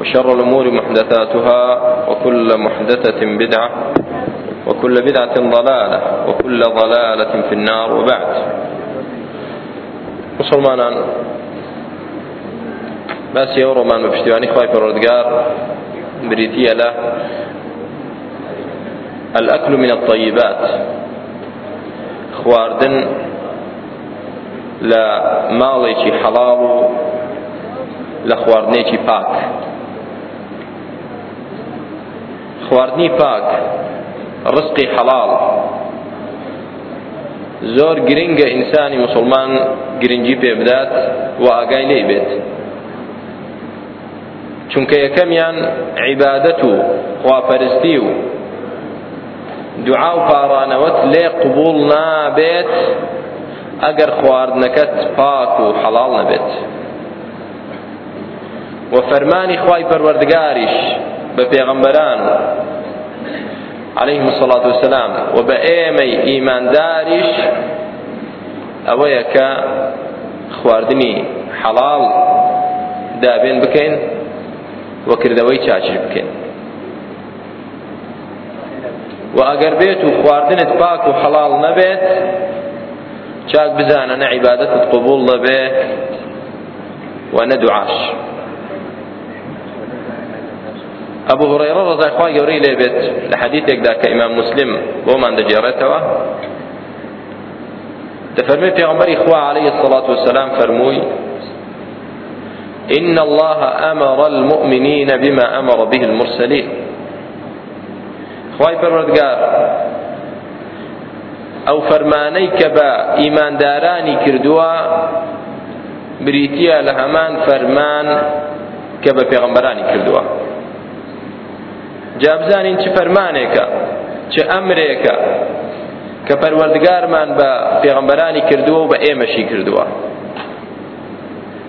وشر الأمور محدثاتها وكل محدثة بدعة وكل بدعة ضلالة وكل ضلالة في النار وبعد وصل باسی ئەو ڕۆمان بە پشتیوانی خی پەرۆردگار بریتە الأكل من الطيبات خواردن لا مالي حلال لا خواردني باك خواردنی پاک ڕسقی حەڵاڵ زۆر گرنگە ئینسانی مسلمان گرنگی پێ بدات و ئاگای لێی بێت چونکە یەکەمیان عیبادەت و خواپەرستی و دوعا و پاڕانەوەت لێ قبول نابێت ئەگەر خواردنەکەت پاک و حەڵاڵ نەبێت و فەرمانی خوای پەروەردگاریش بە عليه الصلاة والسلام وبأيمي إيمان داريش أويك خواردني حلال دابين بكين وكردوي بکەین بكين وأقر چاچر بکەین تباك وحلال نبيت و بزانا عبادة تقبول به وندعاش قبول رضي الله عنه گەورەی لي بيت الحديث يقدر كإمام مسلم بۆمان تفرمي في عمر إخوة عليه الصلاة والسلام فرموي إن الله أمر المؤمنين بما أمر به المرسلين خواهی فرمت قال او کە بە ايمان داراني بریتە لە لهمان فرمان كبا في غمبراني کردووە جابزانین چ فرمانێکە چ ئەمرێکە کە پەروەردگارمان بە پێغەمبەرانی کردووە و بە ئێمەشی کردووە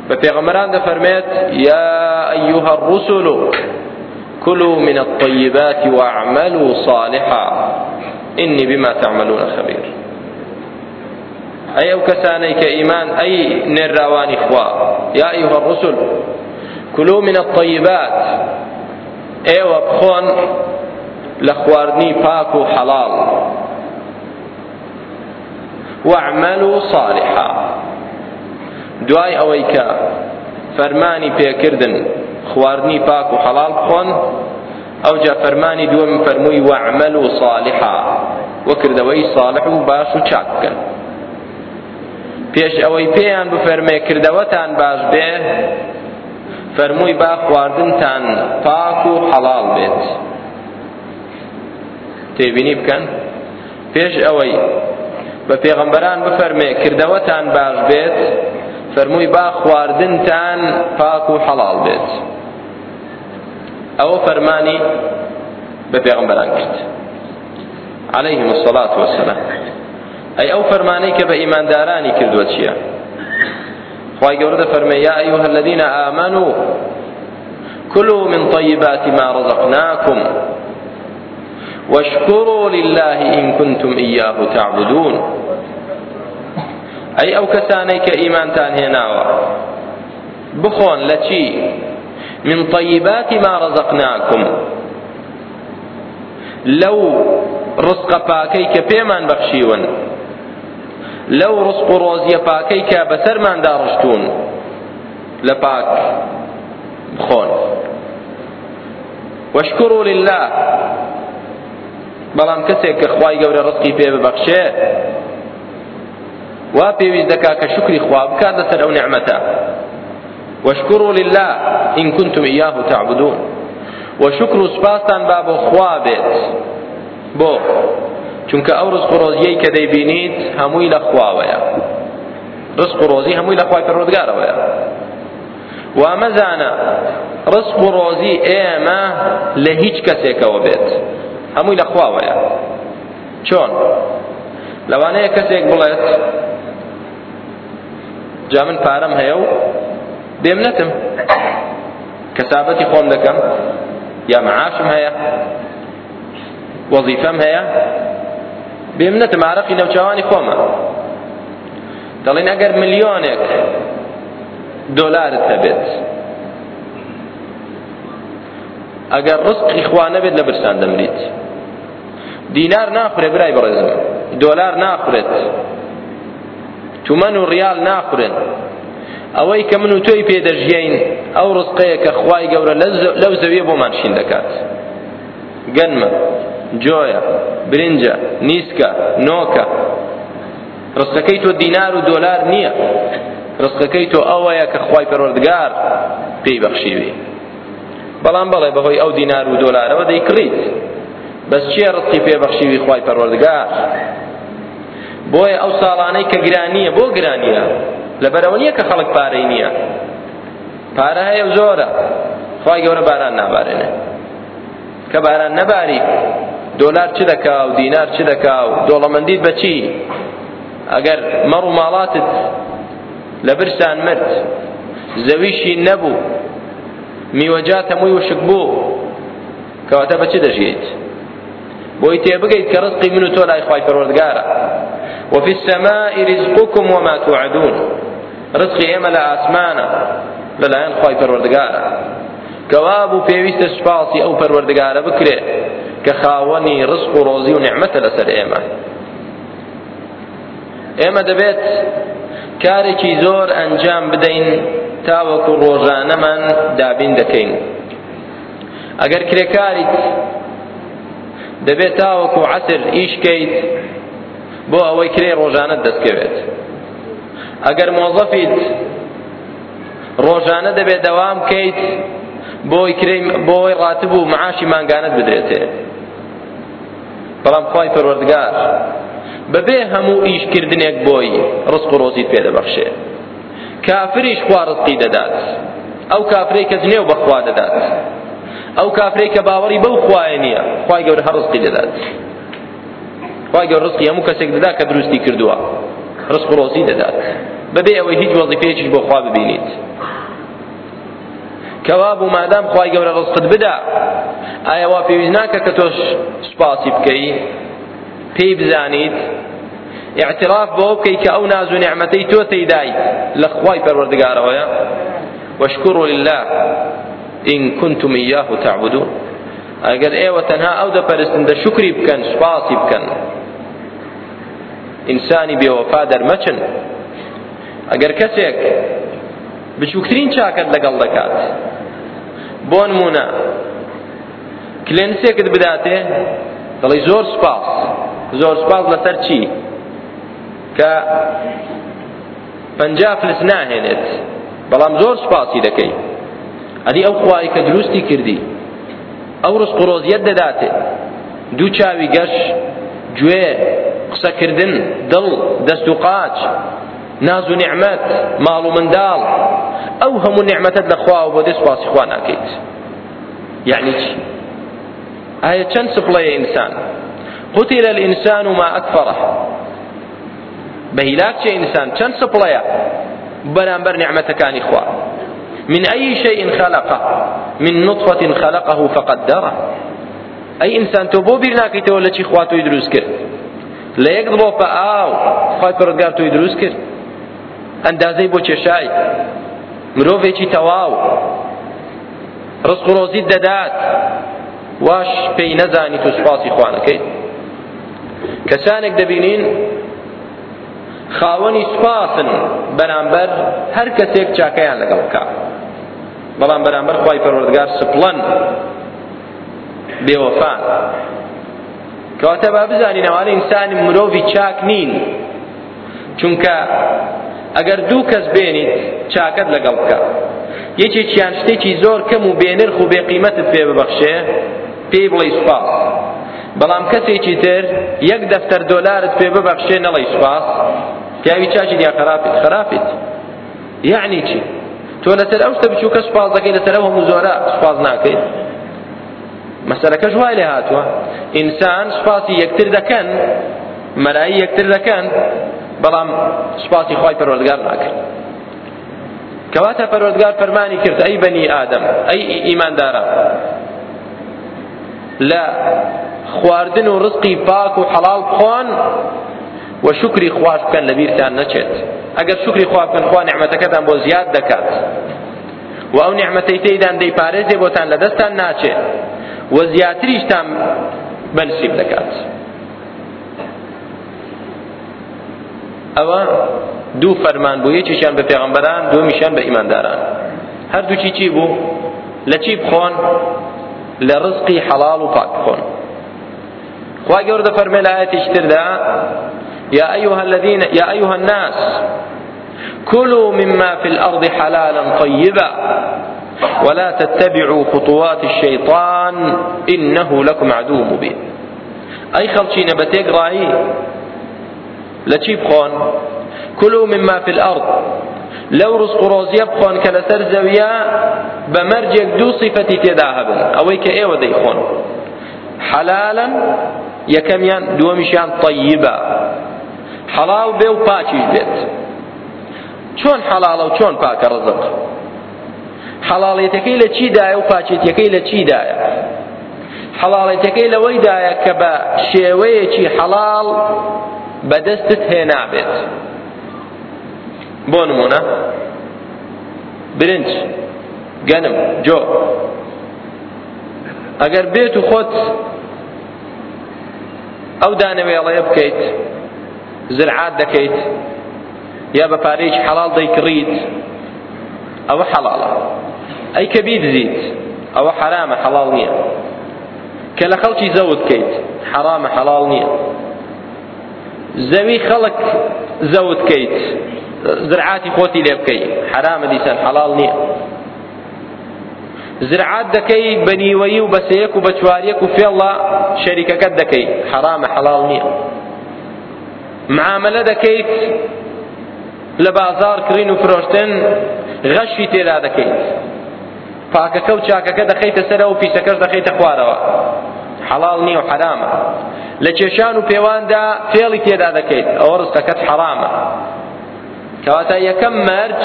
بە پێغەمبەران دەفەرمێت یا أيها الرسل كلوا من الطيبات واعملوا صالحا إني بما تعملون خبير أي كسانيك إيمان أي نراواني خوا يا أيها الرسل كلوا من الطيبات ئێوە بخۆن لە خواردنی پاک و حەڵاڵ وعملوا صالحا دوای ئەوەی کە فەرمانی پێکردن خواردنی پاک و حەڵال بخۆن ئەوجا فەرمانی دووەم فەرمووی وعملوا صالحا وەکردەوەی صالح و باش و چاک بکەن پێش ئەوەی پێیان بفەرمێ کردەوەتان باش بێ فەرمووی با خواردنتان پاک و حەڵاڵ بێت تێبینی بکەن پێش ئەوەی بە پێغەمبەران بفەرمێ کردەوەتان باش بێت فەرمووی با خواردنتان پاک و حەڵاڵ بێت ئەوە فەرمانی بە پێغەمبەران کرد عەلەیهم السەڵات وەسەلام ئەی ئەو فەرمانەی کە بە ئیماندارانی کردووە چییە خواهی گەورە دەفەرمێ یا ئەیها الذین آمنوا كلوا من طيبات ما رزقناكم واشكروا لله إن كنتم إياه تعبدون أي أو كسانيك إيمان تانهناوا بخون لتي من طيبات ما رزقناكم لو رزق باكيك بيمان بخشيون لو رزق روزی پاکی که بسر من دارشتون لپاک پاک وشکرو لله بلان کسی که خواهی گور رزقی پی ببخشه و پێویست دەکا که شکری خوا بکات دسر او نعمتا وشکرو لله این کنتم ایاه تعبدون وشکرو سپاستان بابو خوابت بو چونکە ئەو ڕزق و ڕۆزیەی کە دەیبینیت هەمووی لە خواوەیە ڕزق و ڕۆزی هەمووی لە خوای پەروەردگارەوەیە وامەزانە ڕزق و ڕۆزی ئێمە لە هیچ کەسێکەوە بێت هەمووی لە خواوەیە چۆن لەوانەیە کەسێک بڵێت جا من پارەم هەیە و دێم نەتم کەسابەتی خۆم دەکەم یا معاشم هەیە وەزیفەم هەیە بێمنەتم عرەقی نەوچەوانی خۆمە دەڵێن ئەگەر ملیۆنێک دۆلارت هەبێت ئەگەر ڕستقی خوانە بێت لە برسان دەمریت دینار ناخورێ برای بەڕێزم دۆلار ناخورێت تومەن و ڕیال ناخورێن ئەوەی کە من و تۆی پێدەژیین ئەو ڕستقەیە کە خوای گەورە لەو زەویە بۆمان شین دەکات گەنمە جۆیە برنجە نیسکە نۆکە ڕستەکەی تۆ دینار و دۆلار نییە ڕستەکەی تۆ ئەوەیە کە خی پەروەردگار پێی بەخشیوی بەڵام بەڵێ بەهۆی ئەو دینار و دۆلارەوە دەیکڕیت بەس چیە ڕستی پێبەخشیوی خی پەروەردگار بۆیە ئەو ساڵانەی کە گرانیە بۆ گرانیە لەبەرەوە نییە کە خەڵک پارەی نییە پارە هەیە زۆرە خی گەورە باران نابارێنێ کە باران نەباری دولار چ دەکا و دینار چ دەکا و دۆڵەمەندیت بەچی ئەگەر مەڕ و ماڵاتت لە برسان مرد زەویشی نەبوو میوەجات هەمووی وشک بوو کەواتە بە چ دەژیت بۆی تێبگەیت کە ڕزقی من لای وفي السماء رزقكم وما توعدون رزقي ئێمە اسمانا ئاسمانە لەلایەن فروردقارا پەروەردگارە في بوو او فروردقارا ئەو کە خاوەنی ڕزق و ڕۆزی و نعمەتە لەسەر ئێمە ئێمە دەبێت کارێکی زۆر ئەنجام بدەین تاوەکو ڕۆژانەمان دابین دەکەین ئەگەر کرێکاریت دەبێت تاوەکو عەتر ئیشکەیت بۆ ئەوەی کرێ ڕۆژانەت دەستکەوێت ئەگەر مۆزەفیت ڕۆژانە دەبێت دەوام بکەیت بۆی کرێ بۆی ڕاتبوو معاشی مانگانت بدرێتێ بەڵام خی پەروەردگار بەبێ هەموو ئیشکردنێک بۆی ڕسق و ڕۆزیت پێ دەبەخشێ کافریش خوا ڕزقی دەدات ئەو کافرەی کە جنێو بەخوا دەدات ئەو کافرەی کە باوەڕی بەو خوایە نییە خوای گەورە هەر ڕزقی دەدات خوای گەورە ڕزقی هەموو کەسێک دەدا کە دروستی کردووە ڕزق و ڕۆزی دەدات بەبێ ئەوەی هیچ وەزیفەیەکیش بۆ خوا ببینیت كواب ما دام خی گەورە ڕستت بدا اي وافي هناك كتوش سباسي بكي في بزانيت اعتراف بۆ بکەی کە ئەو ناز و نعمەتەی تۆ تێدای لە خوای واشكروا لله إن كنتم إياه تعبدون اي ئەگەر ئێوە تەنها ئەو دەپەرستن دە شکری بکەن سوپاسی بکەن ئینسانی بێوەفا دەرمەچن اگر کەسێک بچووکترین چاکت لەگەڵ دەکات بۆ نمونە کلێنسێکت بداتێ دەڵی زۆر سپاس زۆر سپاس لەسەر چی کە پەنجا فلس ناهێنێت بەڵام زۆر سپاسی دەکەی ئەدی ئەو خوای کە دروستی کردی ئەو ڕزق و ڕۆزیەت دەداتێ دوو چاوی گەش گوێ قسەکردن دڵ دەست و قاچ ناز و نعمت مال و مندال او هەموو نعمەتت لە خواوە بۆ دێ سوپاسی خوا ناکەیت یعنی چی آیا چند سپڵەیە انسان؟ قتل الإنسان ما أكفره هلاک چه إنسان چند سبلايا بنامبر نعمة كان خواه من أي شيء خلقه من نطفة خلقه فقدره أي إنسان توبو برناكي تولى شي إخواته يدروس كرد لا يقضبو فآو خايف تو يدروس كرد ئەندازەی بۆ کێشایی مرۆڤێکی تەواو ڕزق و ڕۆزیت دەدات واش پێی نەزانی تو سوپاسی خوانەکەی کەسانێک دەبینین خاوەنی سوپاسن بەرامبەر هەر کەسێک چاکەیان لەگەڵ بکە بەڵام بەرامبەر خی پەروەردگار سپڵەن بێوەفان کەواتە با بزانین ئەوانە ئینسانی مرۆڤی چاک نین چونکە ئەگەر دوو کەس بێنیت چاکەت لەگەڵ بکە یەکێکیان شتێکی زۆر کەم و بێنرخ و بێقیمەتت پێ ببەخشێ پێی بڵێ سوپاس بەڵام کەسێکی تر یەک دەفتەر دۆلارت پێ ببەخشێ نەڵێ سوپاس پیاوی چاکی دیا خراپیت خراپیت یعنی چی تۆ لەسەر ئەو شتە بچووکە سوپاس دەکەی لەسەر ئەو هەموو زۆرە سوپاس ناکەیت مەسەلەکەش وای لێ هاتووە ئینسان سوپاسی یەکتر دەکەن مەلای یەکتر دەکەن بەڵام سوپاسی خی پەروەردگار ناکرد کەواتە پەروەردگار فەرمانی کرد ئەی بەنی ئادەم ئەی ئیماندارە لە خواردن و ڕزقی پاک و حەڵاڵ بخۆن و شکری خوارد بکەن لە بیرتان نەچێت ئەگەر شکری خوا بکەن خوا نعمەتەکەتان بۆ زیاد دەکات و ئەو نعمەتەی تێیدان دەیپارێزێ بۆتان لە دەستان ناچێت و زیاتریشتان بەنسیب دەکات ئەوە دو فرمان بو یەکیشیان بە پێغەمبەران دومیشیان بە ئیمانداران هەردوو چی هر دو چی چی بو لچی بخون لرزقی حلال و پاک بخون خوا گەوردە فەرمێ لە اشتر تردا یا ایوها الذين يا أيها الناس كلوا مما في الأرض حلالا طيبا ولا تتبعوا خطوات الشيطان إنه لكم عدو مبين أي خلشي نبتيق رأي لچی بخۆن کلو مما فی الارض لەو ڕزق و ڕۆزیە بخۆن کە لەسەر زەویە بە مەرجێک دوو سیفەتی تێدا هەبن ئەوەی کە ئێوە دەیخۆن حەلالەن یەکەمیان دووەمیشیان طەیبە حەڵاڵ بێ و پاچیش بێت چۆن حەڵاڵە و چۆن پاکە ڕزق حەڵاڵێتەکەی لە چیدایە و پاچێتەکەی لە چیدایە حەڵاڵێتەکەی لەوەیدایە کە بە شێوەیەکی حەڵاڵ بەدەستت هێنابێت بۆ نمونە برنج گەنم جۆ ئەگەر بێت و خۆت ئەو دانەوێڵەیە بکەیت زرعات دەکەیت یا بە پارەیەکی حەڵاڵ دەیکڕیت ئەوە حەڵاڵە ئەی کە بیدزیت ئەوە حرامە حەڵاڵ نییە کە لە خەڵکی زەوت بکەیت حرامە حەڵاڵ نییە زەوی خەڵک زەوت کەیت زرعاتی خۆتی لێ بکەی حرامە دیسان حەڵاڵ نییە زرعات دەکەی بە نیوەیی و بە سەیەک و بە چواریەک و فێڵە شەریکەکەت دەکەی حرامە حەڵاڵ نییە معاملە دەکەیت لە بازار کڕین و فرۆشتن غەشی تێدا دەکەیت پاکەکە و چاکەکە دەخەیتە سەرەوە و پیسەکەش دەخەیتە خوارەوە حەڵاڵ نییە و حرامە لە کێشان و پێواندا فێڵی تێدا دەکەیت ئەوە ڕستەکەت حەرامە کەواتە یەکەم مەرج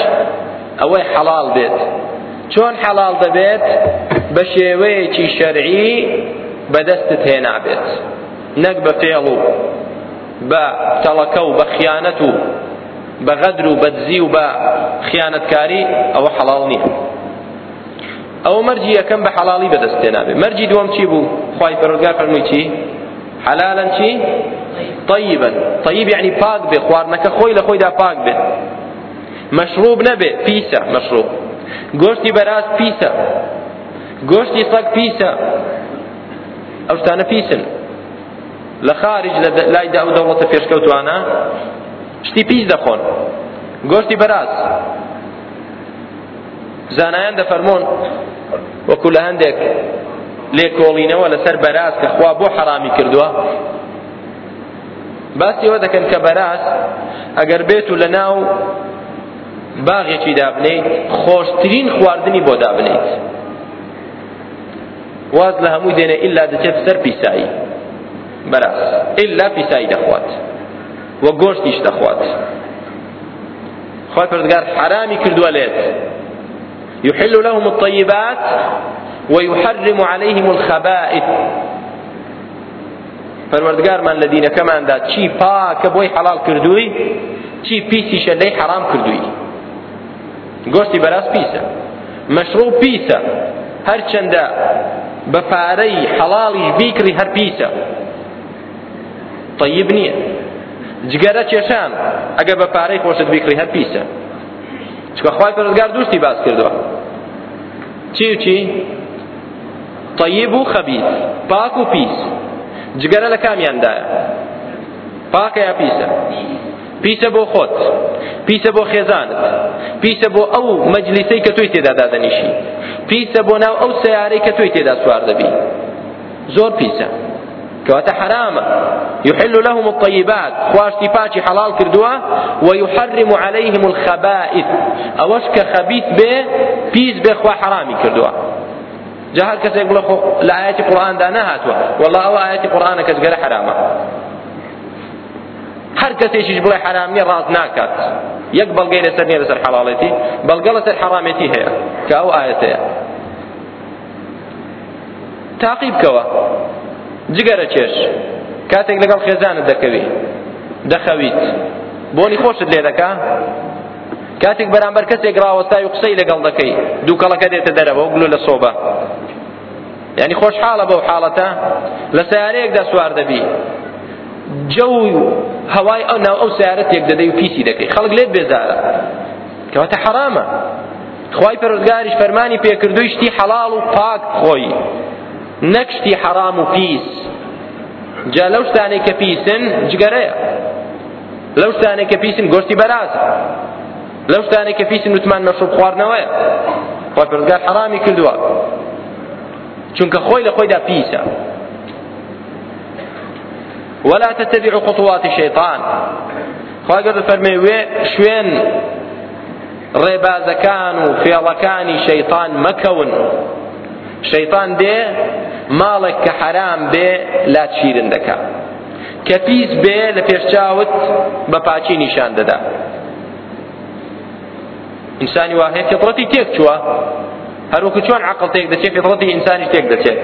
ئەوەی حەڵال بێت چۆن حەڵال دەبێت بە شێوەیەکی شەرعی بەدەستت هێنابێت نەک بە فێڵ و بە تەڵەکە و بە خیانەت و بە غەدر و بەدزی و بە خیانەتکاری ئەوە حەڵال نییە ئەوە مەرجی یەکەم بە حەڵالی بەدەستێ نابێت مەرجی دووەم چی بوو خی پەرۆگار فەرمووی چی حلالا شي طيبا طيب يعني باق بێ خواردنەکە خۆی لە خۆیدا پاک بێ مەشروب نەبێ پیسە مەشروب گۆشتی بەراز پیسە گۆشتی سەگ پیسە ئەو شتانە فيسا لخارج لا يدعو لایدا ئەو دەوڵەتە پێشکەوتوانە شتي فيس دخون قوشتي براس زانایان دەفەرمۆن وەکو لە لێکۆڵینەوە لەسەر بەراز کە خوا بۆ حرامی کردووە باسی ئەوە دەکەن کە اگر ئەگەر لناو و لە ناو باغێکی دابنیت خۆشترین خواردنی بۆ دابنیت واز لە هەموو دێنە ئللا دەچێت سەر پیسایی بەراز ئللا پیسایی دەخوات دخوات گۆشتیش دەخوات خوای پردگار حرامی کردووە لێت يحل لهم الطيبات ويحرم عليهم الخبائث پەروەردگارمان لە دینەکەماندا چی پاکە بۆی حەڵال کردووی چی پیسیشە لەی حرام کردووی گۆشتی بەراز پیسە مەشروع پیسە هەرچەندە بە پارەی حەڵاڵیش بیکری هەر پیسە طیب نییە جگەرە کێشان ئەگە بە پارەی خۆشت بیکری هەر پیسە چکە خوای پەرۆزگار دووشتی باز کردووە چی و چی طيب وخبيث باك پاک و لكام جگەرە لە يا پاکە یا بو خوت بيس بو پیسە بيس بو او مجلسي كتوي مەجلیسەی کە توی تێدا دادەنیشی پیسە بۆ ناو ئەو سیارەی کە توی تێدا بيس دەبی كواتا حرام يحل لهم الطيبات خواشتي باشي حلال كردوا ويحرم عليهم الخبائث اوش خبيث به بيز بخوا حرامي كردوا جا هەر کەسێک بڵێ خۆ لە ئاەتی قورآاندا نەهاتووە وەڵا ئەو ئاەتی قورآانە کەس گەرە حرامە هەر کەسێکیش بڵێ حرامی ڕاز ناکات یەک بەڵگەی لەسەر نیە لەسەر حەڵاڵێتی بەڵگە لەسەر حەرامێتی هەیە کە ئەو ئاەتەیە تاقیب بکەوە جگەرە چێش کاتێک لەگەڵ خێزانت دەکەوی دەخەویت بۆنی خۆشت لێ دەکا کاتێک بەرامبەر کەسێک ڕاوەستای و قسەی لەگەڵ دەکەی دووکەڵەکە دێتە دەرەوە و گلو لە سۆبە یعنی خۆشحاڵە بەو حاڵەتە لە سیارەیەکدا سوار دەبی جە و هەوای ئەو ناو ئەو سیارە تێک دەدەی و پیسی دەکەی خەڵک لێت بێزارە کەواتە حرامە خوای پەرۆزگاریش فەرمانی پێکردووی شتی حەڵاڵ و پاک خۆی نەکشتی حەرام و پیس جا لەو شتانێک کە پیسن جگەرەیە لەو شتانێک کە پیسن گۆشتی بەرازە لەو شتانی کە پیسن وتمان مەشروب خواردنەوەیە خۆپەرزگار حرامی کردووە چونکە خۆی لە خۆیدا پیسە ولا تتبعوا خطوات الشيطان خواگەر فەرمێ وێ شوێن ڕێبازەکان و فێڵەکانی شەیطان مەکەون شەیطان دێ ماڵێک کە حەرام بێ لاچیرن دەکات کە پیس بێ لە پێشچاوت بە پاچی نیشان دەدا ئینسانی واهەیە فطرەتی تێک چووە هەروەکو چۆن عقل تێک دەچێت فطرەتی ئینسانی تێک دەچێت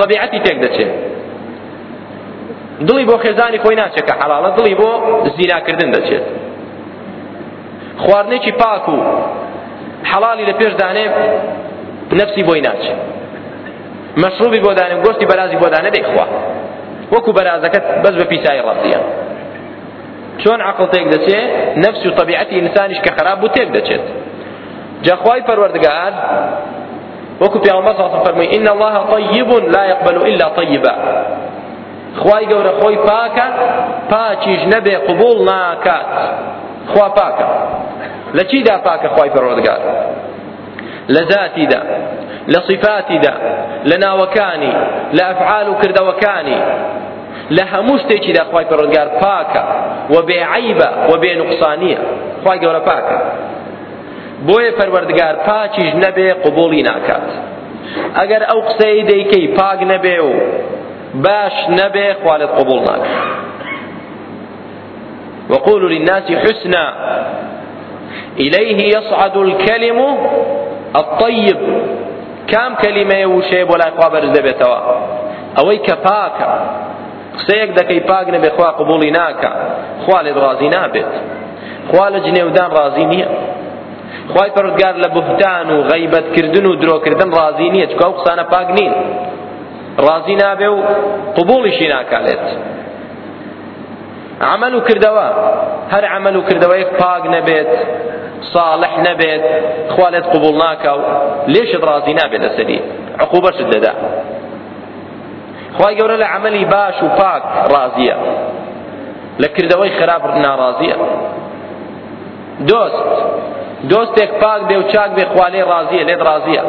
طبیعەتی تێک دەچێت دڵی بۆ خێزانی خۆی ناچێت کە حەڵاڵە دڵی بۆ زیناکردن دەچێت خواردنێکی پاک و حەڵالی لە پێش دانێ نەفسی بۆی ناچێت مەشروبی بۆ دانێ گۆشتی بەرازی بۆ دانە دەیخوا وەکو بەرازەکەت بەس بە پیسایی ڕەفتیە چۆن عقل تێک دەچێت نەفسی و طبیعەتی ئینسانیش کە خراب بوو تێک دەچێت جا پروردگار پەروەردگار وەکو پیامبەر صلی الله فەرمووی ان الله طيب لا يقبل الا طيبا خوای قول خۆی باكا پاچیش نەبێ قبول ناکات خوا باكا لە دا پاکە خوای پەروەردگار قال لذاتي دا لصفاتي دا ناوەکانی لە لأفعال و کردەوەکانی لە هەموو شتێکیدا خوای پەروەردگار پاکە و بێعیبە و بێنوقسانیە قول گەورە باكا بۆیە پەروەردگار پاچیش نەبێ قبوڵی ناکات ئەگەر ئەو قسەی دەیکەی پاک نەبێ و باش نەبێ خوالت قبول ناکات وقولوا للناس حسنا إليه يصعد الكلم الطيب كام كلمة وشي ولا خبر دبتوا أوي كفاك قسەیەک دەکەی پاک نەبێ خوا قبولی ناکە خوا لێت ڕازی نابێت خوا لە جنێودان ڕازی نییە خی پرودگار لە بهتان و غیبەتکردن و درۆکردن ڕازی نییە چکە ئەو قسانە پاک نین ڕازی نابێ و قبوڵیشی ناکالێت عمل و کردەوە هەر عمل و کردەوەیەک پاک نەبێت صالح نەبێت خوالێت قبول ناکە و لێشت ڕازی نابێت لەسەری عقوبەشت دەدا خوای گەورە لە عملی باش و پاک ڕازیە لە کردەوەی خراپ ناڕازیە دۆست دۆستێک پاک بێ و چاک بێ خوا لێ ڕازیە لێت ڕازیە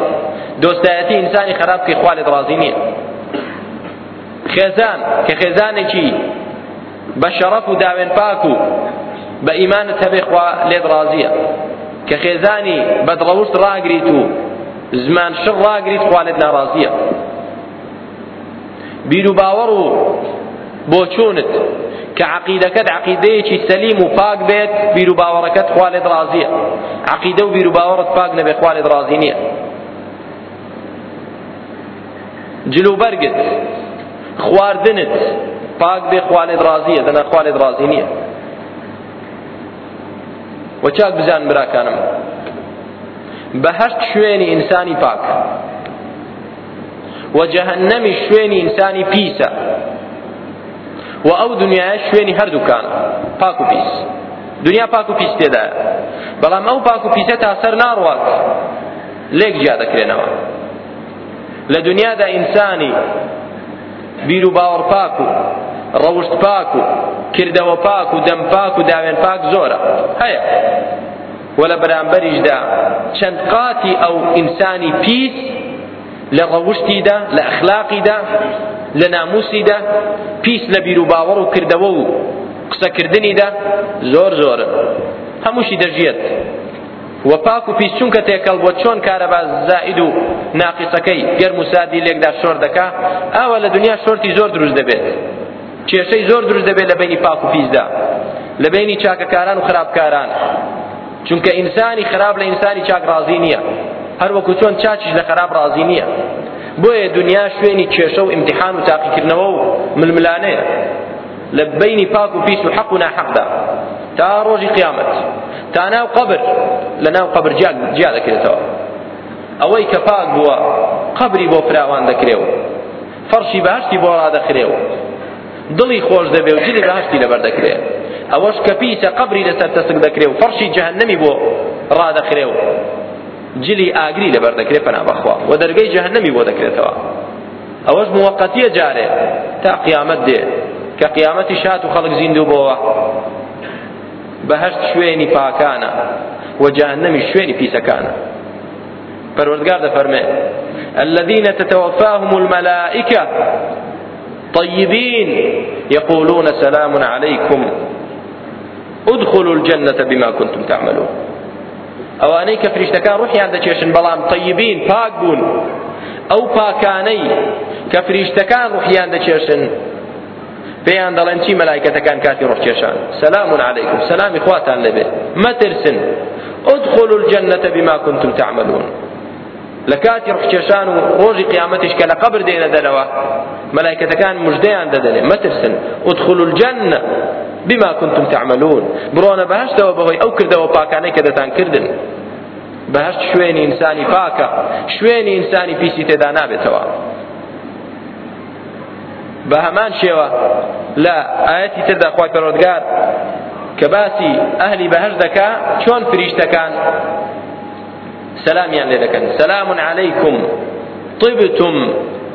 دۆستایەتی ئینسانی خراپ بکەی خوا لێت ڕازی نییە خێزان کە خێزانێکی بە شەڕەف و داوێن پاک و بە ئیمانت هەبێ خوا لێت ڕازیە کە خێزانی بەدڵەوشت ڕاگریت و زمان شڕ ڕاگریت خوا لێت ناڕازیە بیر و باوەڕ و بۆچوونت كعقيدة عقیدەکەت عقیدەیەکی سەلیم و پاک بێت بیر و باوەڕەکەت خوا لێت ڕازیە عقیدە و بیر و باوەڕت خواردنت فاق بێ رازية لێت ڕازیە دەنا وشاك و چاک بزان براکانم بە هەشت شوێنی ئینسانی پاک و جەهەنەمی شوێنی ئینسانی و او دنیا شوینی هر دکان پاکو پیس دنیا پاکو پیس تیدا بەڵام ئەو پاک و پیسە تا سەر ناڕوات لێک جیا دەکرێنەوە لە دنیادا ئینسانی بیر و باوەڕ پاک و ڕەوشت پاک و کردەوە پاک و دەم پاک و هیا ولا برام بریج دا چند قاتی او انسانی پیس لغوشتی دا لأخلاقی دا لە ناموسیدا پیس لە بیر و باوەڕ و کردەوە و قسەکردنیدا زۆر زۆرن هەمووشی دەژێت و پاک و پیس چونکە تێکەڵ بۆ چۆن کارەباز زائید و ناقیسەکەی گەر موسادی لێکدا شۆر دەکا ئاوە لە دنیا شۆرتی زۆر دروست دەبێت کێشەی زۆر دروست دەبێت لە بینی پاک و پیسدا لە بینی چاکەکاران و خراپکاران چونکە ئینسانی خراپ لە ئینسانی چاک ڕازی نییە هەروەکو چۆن چاچش لە خراپ ڕازی نییە بۆیە دنیا شوێنی کێشە و ئیمتحان و تاقیکردنەوە و ململانەیە لە بینی پاک و پیس و حەق و ناحەقدا تا ڕۆژی قیامەت تا ناو قەبر لە ناو قەبر جیا دەکرێتەوە ئەوەی کە پاک بووە قەبری بۆ فراوان دەکرێەوە فەرشی بەهشتی بۆ ڕادەخرێەوە دڵی خۆش دەبێ و جلی بەهشتی لەبەر دەکرێ ئەوەش کە پیسە قەبری لەسەر تەسک دەکرێ و فەرشی جەهەنەمی بۆ ڕادەخرێ و جلی آگری ئاگری لەبەر پناه بخوا و جهنمی بود بۆ تو آواز موقتی جاره تا قیامت ده که قیامەتی شاد و خەڵک زیندوو بۆەوە بەهشت شوێنی پاکانە و جەهەنەمی شوێنی پیسەکانە پەروەردگار دەفەرمێ الذين تتوفاهم الملائكة طيبين يقولون سلام عليكم ادخلوا الجنة بما كنتم تعملون ئەوانەی کە فریشتەکان ڕوحیان دەچێشن بەڵام تەیبین پاک بوون ئەو پاکانەی کە فریشتەکان ڕوحیان دەچێشن پێیان دەڵێن چی مەلایکەتەکان کاتی ڕوحکێشان سلام عەلەیکم سلامی خواتان لەبێ مەترسن ئودخلوا الجەنەتە بما كنتم تعملون لە کاتی ڕخکێشان و ڕۆژی قیامەتش کە لە قبر دێنە دەرەوە مەلایکەتەکان مژدەیان دەدەنێ مەترسن ئودخلوا الجەنە بما كنتم تعملون برۆنە بەهشتەوە او ئەو کردەوە پاکانەی کە دەتان کردن بەهشت شوێنی انساني پاکە شوێنی انساني پیسی تێدا نابێتەوە بە هەمان شێوە لە ئاەتی تردا خی پەرۆدگار کە باسی ئەهلی بەهشت دەکا چۆن فریشتەکان سلامیان لێ دەکەن سلام عليكم طبتم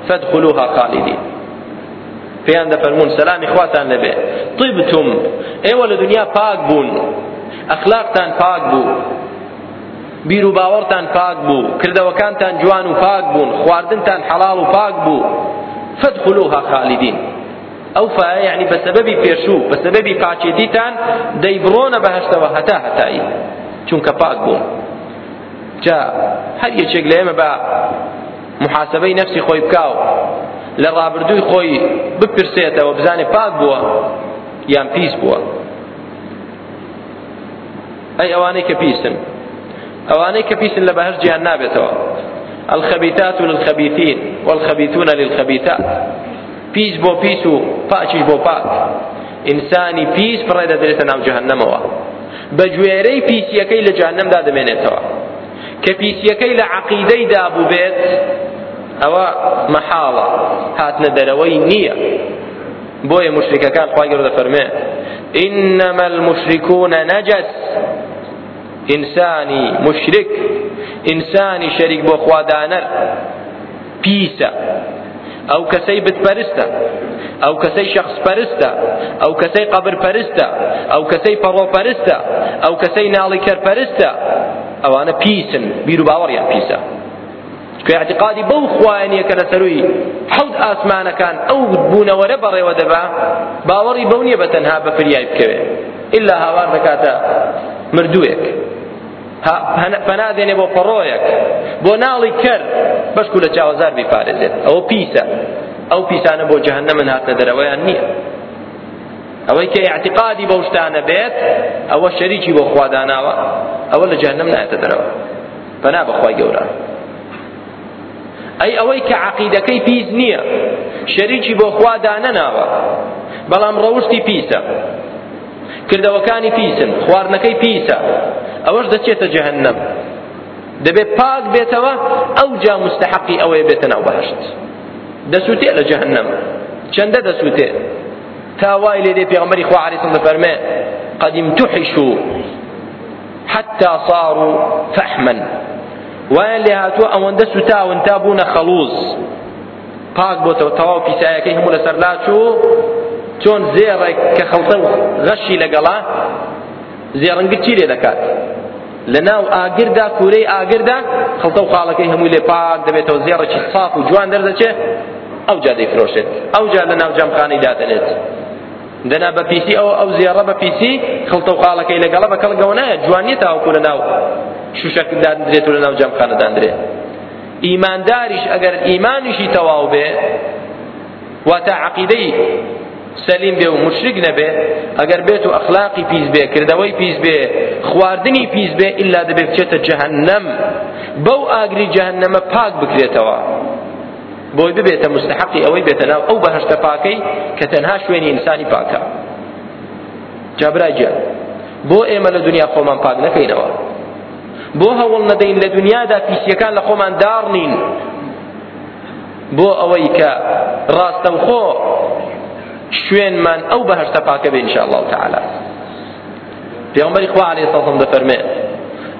فادخلوها خالدين پێیان دەفەرمونون سەلامی خواتان لەبێ طیبتم ئێوە لە دنیا پاک بوون ئەخلاقتان پاک بوو بیر و باوەڕتان پاک بوو کردەوەکانتان جوان و پاک بوون خواردنتان حەڵاڵ و پاک فادخلوها خالدين أو فا يعني بەسەبەبی پێشوو بەسەبەبی پاچێتیتان دەیبڕۆنە بەهشتەوە هەتا هەتایی چونکە پاک بوون جا هەر یەکێک لە ئێمە محاسبي نفسي نەفسی خۆی لرابردوی خوی بپرسیت و بزنی پاک بوا یا پیس بوا ای اوانی که پیسن اوانی که پیسن لبهر بەهر جیان نابێتەوە الخەبیتات للخەبیتین والخەبیتونە للخەبیتات پیس بو پیس و پاچش بو پاک انسانی پیس پڕێ نام جهنم و بجویره گوێرەی پیسیەکەی لجهنم داده دەمێنێتەوە که پیسیەکەی لە لعقیده دابو بیت محاله هات هاتنە دەرەوەی نییە مشرك كان خی گەورە فەرمێ إنما المشركون نجس انساني مشرك انساني شريك بۆ خوادانەر پیسە ئەو کەسەی بتپەرستە ئەو کەسەی شخص پەرستە او كسي قبر پەرستە او كسي فرو پەرستە او كسي ناڵی کەر پەرستە ئەوانە پیسن بیر و باوەڕیان بيسا کە اعتقادی بەو خوایەنیە کە لەسەروی حەوت ئاسمانەکان ئەو بوونەوەرە بەڕێوە دەبا باوەڕی بەو نییە بە تەنها بە فریای بکەوێ ئللا هاوار دەکاتە مردووێک پەنا دێنێ بۆ پەڕۆیەک بۆ ناڵی کرد بەشکو لە چاوەزار بیپارێزێت ئەوە پیسە ئەو پیسانە بۆ جەهەنەمن هاتە دەرەوەیان نییە ئەوەی کە اعتقادی بەو شتانە بێت ئەوە شەریکی بۆ خواداناوە ئەوە لە جەهەنەم نایەتە دەرەوە پەنا بەخوای گەورە ئەی ئەوەی عقيدة كي پیس نییە شەریکی بۆ خوادا نەناوە بەڵام ڕەوشتی پیسە کردەوەکانی خوارنا كي پیسە أوش دەچێتە جهنم دەبێت پاک بێتەوە ئەو جا مستحقی ئەوەیە بێتە ناو بەهشت دەسووتێ لە جەهەنەم چەندە دەسووتێ تاوای لێ دێ پێغەمبەری خوا عەلەیهی سەڵەم دەفەرمێ قەدیم توحشوا حتى صاروا فحما وایان لێ هاتووە ئەوەندە سوتاون تا بوونە خەڵوز پاک بۆتەوە تەواو پیسایەکەی هەموو لەسەر لاچوو چۆن زێڕێک کە خەڵتە و غەشی لەگەڵا زێڕنگت چی لێ دەکات لەناو ئاگردا کوورەی ئاگردا خەڵتە و خاڵەکەی هەمووی لێ پاک دەبێتەوە زێڕێکی صاف و جوان دەردەچێت ئەو جا دەیفرۆشێت ئەو جا لە ناو جامخانەی دادەنێت دنا بە پیسی ئەو ئەو زێڕە بە پیسی خەڵتە و خاڵەکەی لەگەڵا بە کەڵگەوە نایە جوانیە تاوکو لە ناو شوشەک دادرێت و لە ناو جەمخانە دادرێت ئیمانداریش ئەگەر ئیمانیشی تەواو بێ واتە عەقیدەی سەلیم بێ و مشرک نەبێ ئەگەر بێت و ئەخلاقی پیس بێ کردەوەی پیس بێ خواردنی پیس بێ ئللا دەبێ بچێتە جەهەنەم بەو ئاگری جەهەنەمە پاک بکرێتەوە بۆی ببێتە مستحقی ئەوەی بێتە ناو ئەو بەهشتە پاکەی کە تەنها شوێنی ئینسانی پاکە جابراجە بۆ ئێمە لە دنیا خۆمان پاک نەکەینەوە بو هول ندين لدنيا دا پیسیەکان لە خۆمان دار نین بۆ شوين من ڕاستەوخۆ شوێنمان ئەو ان شاء الله تعالى الله عمر پێغمبەری عليه الصلاة والسلام دفرمي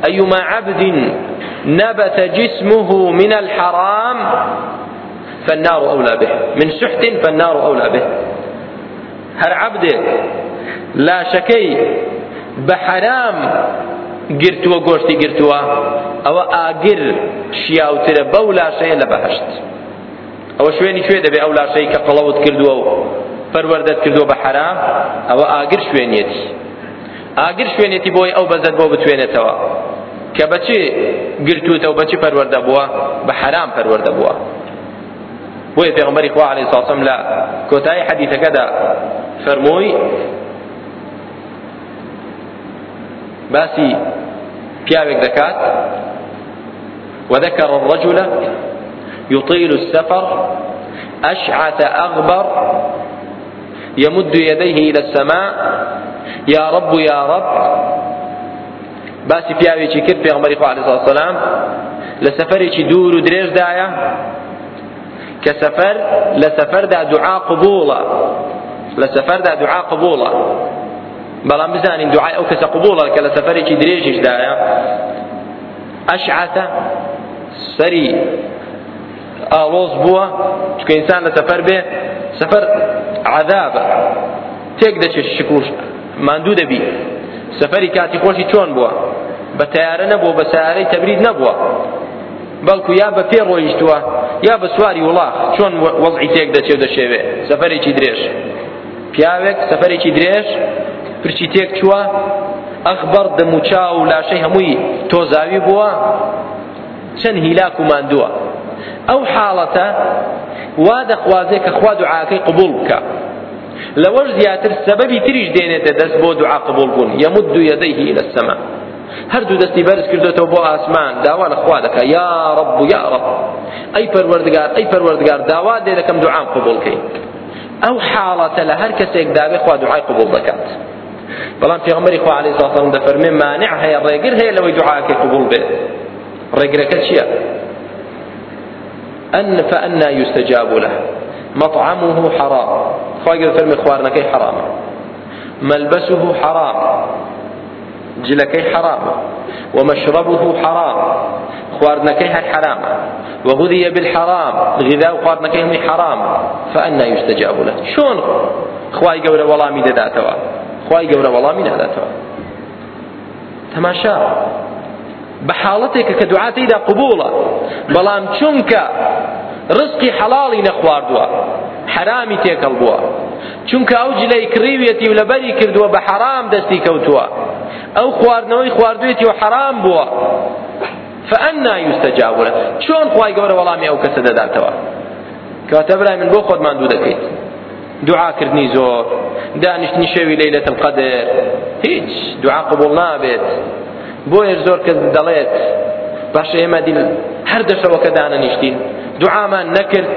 ايما عبد نبت جسمه من الحرام فالنار أولى به من سحت فالنار أولى به هر عبد لا شكي بحرام گرتووە گۆشتی گرتووە ئەوە ئاگر شیاوترە بەو لاشەیە لە بەهشت ئەوە شوێنی شوێ دەبێ ئەو لاشەی کە قەڵەوت کردووە و پەروەردەت کردووە بە حرام ئەوە ئاگر شوێنیەتی ئاگر شوێنێتی بۆی ئەو بەزەت بۆ بتوێنێتەوە کە بەچی گرتووتە و بەچی پەروەردە بووە بە حرام پەروەردە بووە بۆیە پێغمبەری خوا عەلەیهی ساڵسەم لە کۆتایی حەدیثەکەدا فەرمووی باسي بيابك ذكات وذكر الرجل يطيل السفر أشعث أغبر يمد يديه إلى السماء يا رب يا رب باسي بيابي كيف في أغمري علیه السلام لە سەفەرێکی دوور و درێژدایە کە سەفەر لە سەفەردا دوعا قبوڵە لە سەفەردا دوعا بەڵام بزانین دوعای ئەو کەسە قبوڵە کە لە سەفەرێکی درێژیشدایە ئەشعاتە سەری ئاڵۆز بووە چکە ئینسان لە سەفەر بێ سەفەر عذابە تێک دەچێت شکوش ماندوو دەبی سەفەری کاتی خۆشی چۆن بووە بە تیارە نەبووە بە سیارەی تەبرید نەبووە بەڵکو یا بە پێ ڕۆیشتووە یا بە سواری وڵاخ چۆن وەزعی تێک دەچێت دەشێوێ سەفەرێکی درێژ پیاوێک سەفەرێکی درێژ پرچی تێک چووە ئەخبەر دەموچاو و لاشەی هەمووی تۆزاوی بووە چەند هیلاک و ماندووە ئەو حاڵەتە وا دەخوازێ کە خوا دوعاکەی قبول بکە لەوەش زیاتر سەبەبی تریش دێنێتە دەست بۆ دوعا قبول بوون یەمد دو یەدەیهی لە سەما هەردوو دەستی بەرز کردوێتەوە بۆ ئاسمان داوا لە خوا دەکە یا ڕب و یا ڕب ئەی پەروەردگار ئەی پەروەردگار داوا دێ دەکەم دوعام قبولکەی ئەو حاڵەتە لە هەر کەسێک داوێ خوا دوعای قبول دەکات في بەڵام عليه الصلاة والسلام دفر من مانع يا ريقر هي لو يدعاك قبول به ريقر كتشي أن فأنا يستجاب له مطعمه حرام خواجه فرمي كي حرام ملبسه حرام جلكي حرام ومشربه حرام كي حرام وغذي بالحرام غذاء كي حرام فأنا يستجاب له شون خواي قول والله ميدداتوا خی گەورە وەڵامی ناداتەوە تەماشا بە حاڵەتێکە کە دوعاتیدا قبوڵە بەڵام چونکە ڕزقی حەڵاڵی نەخواردووە حرامی تێکەڵ بووە چونکە ئەو جلەی کڕیوێتی و لەبەری کردووە بە حەرام دەستی کەوتووە ئەو خواردنەوەی خواردوێتی و حەرام بووە فأنا يستجاب له چۆن خوای گەورە وەڵامی ئەو کەسە دەداتەوە کەواتە برای من بۆ خۆتمان دوو دەکەیت دوعاکردنی زۆر دانیشتنی شەوی لەیلەت القەدر هیچ دوعا قبول نابێت بۆیە زۆر کەس دەڵێت باشە ئێمە دیل هەر دەشەوەکە دانەنیشتین دوعامان نەکرد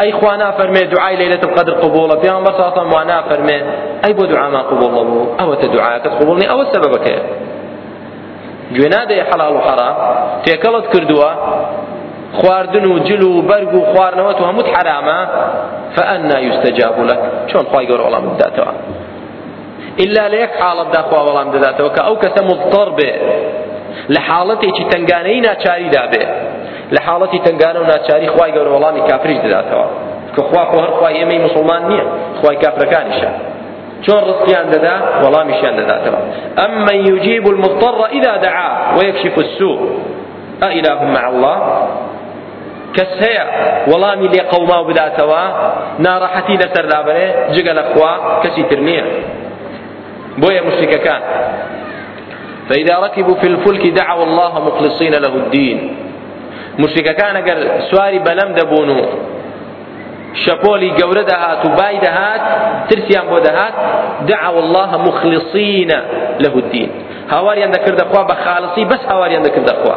ئەی خوا نافەرمێ دوعای لەیلەت القەدر قبولە پێیانبەر ساسەڵام وا نافەرمێ ئەی بۆ دوعامان قبول نەبوو ئەوەتە دوعاکەت قبول نی ئەوە سەبەبەکەیە گوێ نادەیە حەڵال و حەرام تێکەڵت کردووە خواردن و جل و برگ و خواردنەوە تو هەمووت حرامە فأنا يستجاب لك چون خوای گەورە علام بداتەوە إلا ليك حالت حاڵەتدا خوا وەڵام دەداتەوە کە ئەو کەسە مضطر به لحالتي حاڵەتێکی تنگانەی ناچاریدا بێ لحالتي حاڵەتی تنگانە و ناچاری خوای گەورە وەڵامی کافریش دەداتەوە کە خوا خۆ هەر خوای ئێمەی مسلمان نییە خوای شا چون رزقيان ددا ولام شان ددا أما يجيب المضطر إذا دعاه ويكشف السوء أإله مع الله ولامی لی قوما و بدعت و ناراحتی لەسەر دابنێ جگل خوا کسی تر بوی مشکه کان فإذا ركبوا في الفلك دعوا الله مخلصين له الدين مشرکەکان كان سواری بەلەم دەبوون و شەپۆلی گەورە دەهات و بای دەهات دعوا الله مخلصين له الدين هاواریان دەکردەخوا بس خالصی بەس كرد دەکردەخوا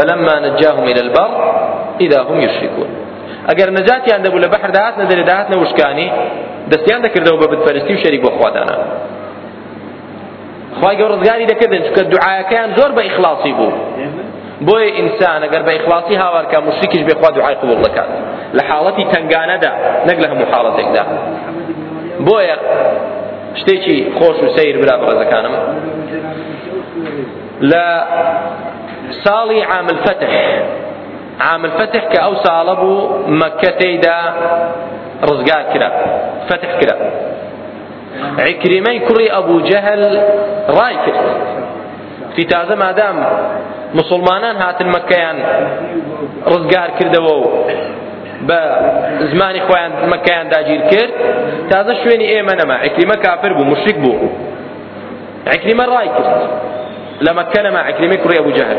فلما نجاهم إلى البر إذا هم يشركون ئەگەر نەجاتیان دەبوو لە بەحر داهاتنە دەرێ داهاتنە وشکانی دەستیان دەکردەوە بە بتپەرستی و شەریک بۆ خوادانە خی گە ڕزگاری دەکردن چکە دوعاەکەیان زۆر بە ئیخلاصی بوو بۆی ئینسان ئەگەر بە ئیخلاصی هاوارکە مشرکیش بێخوا دوعای قبول دەکات لە حاڵەتی تنگانەدا نەک لە ده حاڵەتێکدا بۆیە شتێکی خۆش و سیر برا بەڕێزەکانم لە ساڵی عاملفتح عاملفتح کە ئەو ساڵە بوو مەکە تێیدا ڕزگار کرا فتح کرا عکریمەی کوڕی ئەبوو جەهل ڕای کرد فی تازە مادام مسلمانان هاتن مەکەیان ڕزگار کردەوە و بە زمانی خۆیان مەکەیان داگیر کرد تازە شوێنی ئێمە نەما عکریمە کافر بوو مشرک بوو عکریمە ڕای کرد لما كلمة عكرمة كري أبو جهل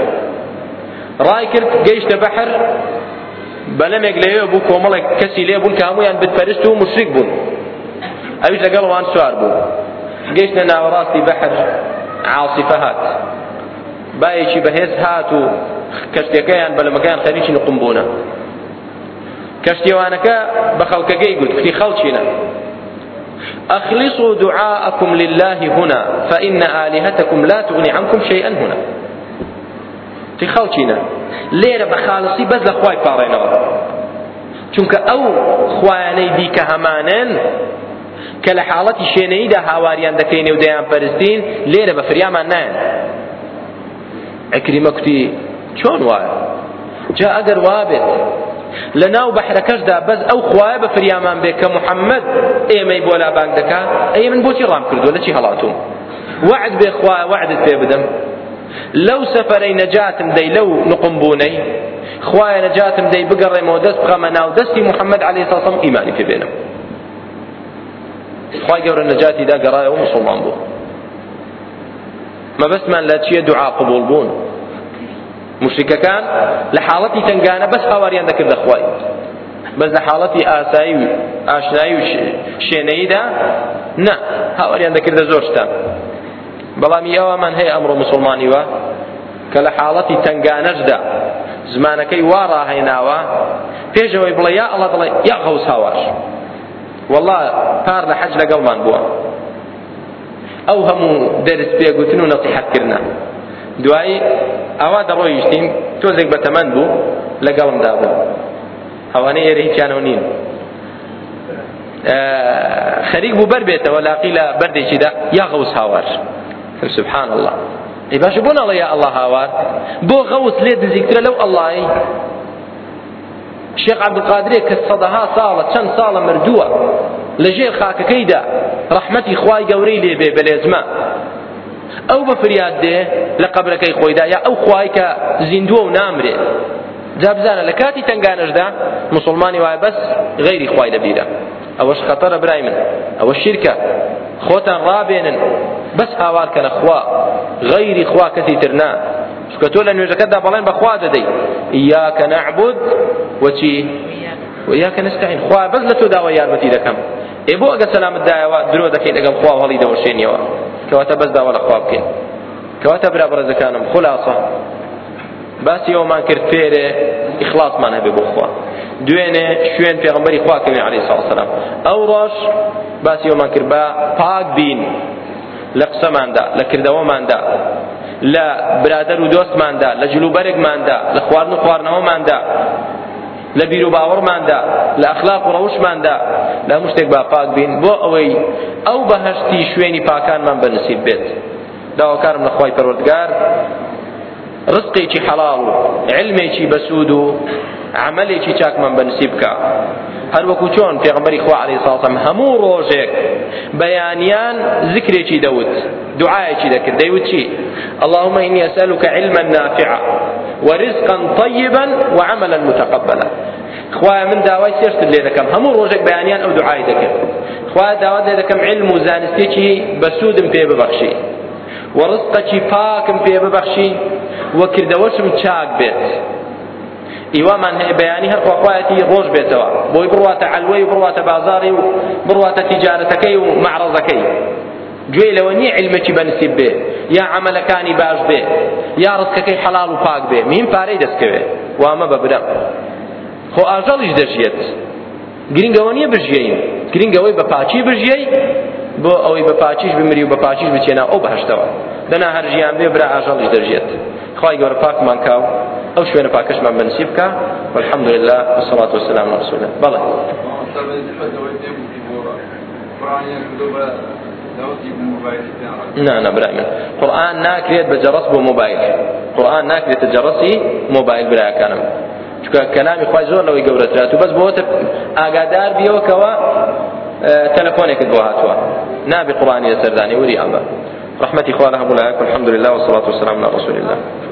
رأيك جيش بحر بلمك ليه بوك وملك كسي ليه بون كامو يعني بتفرستو مشرك بون أبيش لقال وان سوار بون جيشنا ناوراتي بحر عاصفة هات بايشي بهز هاتو کەشتەکەیان بە لەمەکان نقوم بونا بوونە. کەشتێوانەکە بە خەڵکەکەی گوت کتی أخلصوا دعاءكم لله هنا فإن آلهتكم لا تغني عنكم شيئا هنا في خوتنا ليرة بخالصي بزل خواي لە خوای پاڕێنەوە چونکە ئەو خوانەی دیکە هەمانن شيني دا هاواريان شوێنەیدا هاواریان دەکەینێ و دەیان پەرستین لێرە بە فریامان نایەن ئەکریمە کوتی چۆن جا لناو ناو بەحرەکەشدا او ئەو خوایە بە بك محمد اي ما ئێمەی بۆ اي من بوتي رام كل لە شي هەڵاتوم وعد بێ خوایە وعدت پێ بدەم لەو سەفەرەی نەجاتم لو لەو نقم بوونەی خوایە نەجاتم مودس بگەڕێمەوە ودستي محمد عليه الصلاه والسلام ايماني في ئیمانی خوايا قبر خوای گەورە نەجاتی دا بو ما بس من لا چیە دعاء قبول بون مشرکەکان لە حاڵەتی تنگانە بەس هاواریان دەکردە خوای بەس لە حاڵەتی ئاسایی و ئاشنایی و شوێنەییدا نە هاواریان دەکردە زۆر شتان بەڵامی ئەوەمان هەیە ئەمڕۆ مسلمانی وە کە لە حاڵەتی تنگانەشدا زمانەکەی وا ڕاهێناوە پێشەوەی بڵێ یا ئەڵە دەڵێ یا غەوس هاواش والله پار لە حەج لەگەڵمان بووە ئەو هەموو دەرس پێگوتن و نەسیحەتکردنە دوایی ئەوا دەڕۆیشتین تۆزێک بە تەمەند بوو لەگەڵمدا بوو ئەوانە ئێرە هیچیانەوە نین خەریک بوو بەر بێتەوە لاقی لە بەردێکیدا یا غەوس هاوار سبحان الله ئەی باش بۆ نەڵێ یا ئەڵڵا هاوار بۆ غەوس لێ نزیکترە لەو ئەڵڵایی شێخ عەبدولقادرێ کە سەدەها ساڵە چەند ساڵە مردووە لەژێر خاکەکەیدا ڕەحمەتی خوای گەورەی لێ بێ بەلێزمە ئەو بە فریاد دێ لە قبرەکەی خۆیدا یا ئەو خوای کە زیندووە و نامرێ جا بزانە لە کاتی تنگانەشدا مسلمانی وایە بەس غەیری خوای لەبیرە ئەوەش خەتەرە برای من ئەوە شیرکە خۆتان ڕابێنن بەس هاوارکەنە خوا غەیری خوا کەسی ترنا چکە تۆ لە نوێژەکەتدا بەڵێن بەخوا دەدەی یاکە نەعبود وەچی ویاکە نستعین خوا بەس لە تۆ داوای یارمەتی دەکەم ئێ بۆ ئەگە سەلامت دایەوە درۆ دەکەیت ئەگەم خوا هەڵی دەوەشێنیەوە کەواتە بەس داوا لە خوا بکەین کەواتە برا بەڕێزەکانم خلاصە باسی ئەومان کرد فێرێ ئیخلاسمان هەبێ بۆ خوا دوێنێ شوێن پێغمبەری خواکردنی عەلەیهی سڵ سەلام ئەو ڕۆژ باسی ئەومان کرد بە پاک بین لە قسەماندا لە کردەوەماندا لە برادەر و دۆستماندا لە جلوبەرێکماندا لە خواردن و خواردنەوەماندا لە بیر و باوەڕماندا لە ئەخلاق و ڕەوشماندا لە هەموو شتێک با پاک بین بۆ ئەوەی ئەو بەهەشتی شوێنی پاکانمان بەنسیب بێت داواکارم لە خۆی پەروەردگار ڕزقێکی حەڵاڵ و علمێکی بەسوود و عملێکی چاکمان بەنسیب بکە هەروەکو چۆن پێغمبەری خوا عەلەیهی ساڵسەم هەموو ڕۆژێک بەیانیان ذکرێکی دەوت دوعایەکی دەکرد دەیوت چی اللهم إني أسألك علما نافعا ورزقا طيبا وعملا متقبلا خوای من داوای سێشت لێ دەکەم هەموو ڕۆژێک بەیانیان ئەو دوعای دەکرد خوا داوا لێ دەکەم علم و زانستێکی بەسوودم پێ ببەخشی وەڕزقەکی پاکم پێ ببەخشی وەکردەوەشم چاک بێت ئیوامان هەیە بەیانی هەر خواخوایەتی ڕۆژ بێتەوە بۆی بڕواتە علوەی و بڕواتە بازاری و بڕواتە تیجارەتەکەی و معرەزەکەی گوێ لەوە نییە علمێکی بەنسیب بێ یا عملەکانی باش بێ یا ڕزکەکەی حەڵال و پاک بێ میم پارەی دەستکەوێ وامە بە برەم خۆ ئاژەڵیش دەژێت گرنگەوە نییە بژێین گرنگەوەی بە پاچی بژێی بۆ ئەوەی بە پاچیش بمری و بە پاچیش بچێنە ئەو بەهشتەوە دەنا هەر ژیان بێ برا ئاژەڵیش دەژێت خی گەورە پاکمان کاو ئەو شوێنە پاکەشمان بەنسیب بکە والحمد لله والصلاة والسلام على رسول الله بەڵێ نا نا برای من قورآن ناکرێت بە جەڕەس بۆ مۆبایل قورآن ناکرێتە جەڕەسی مۆبایل برایەکانم چکە کەلامی خوای زۆر لەوەی گەورەترات و بەس بۆتە ئاگادار بیەوەکەوە تەلەفۆنێکت بۆ هاتووە نابێ قورآانی لەسەردانی وری ئەمە رحمتي إخوانها مولاك والحمد لله والصلاة والسلام على رسول الله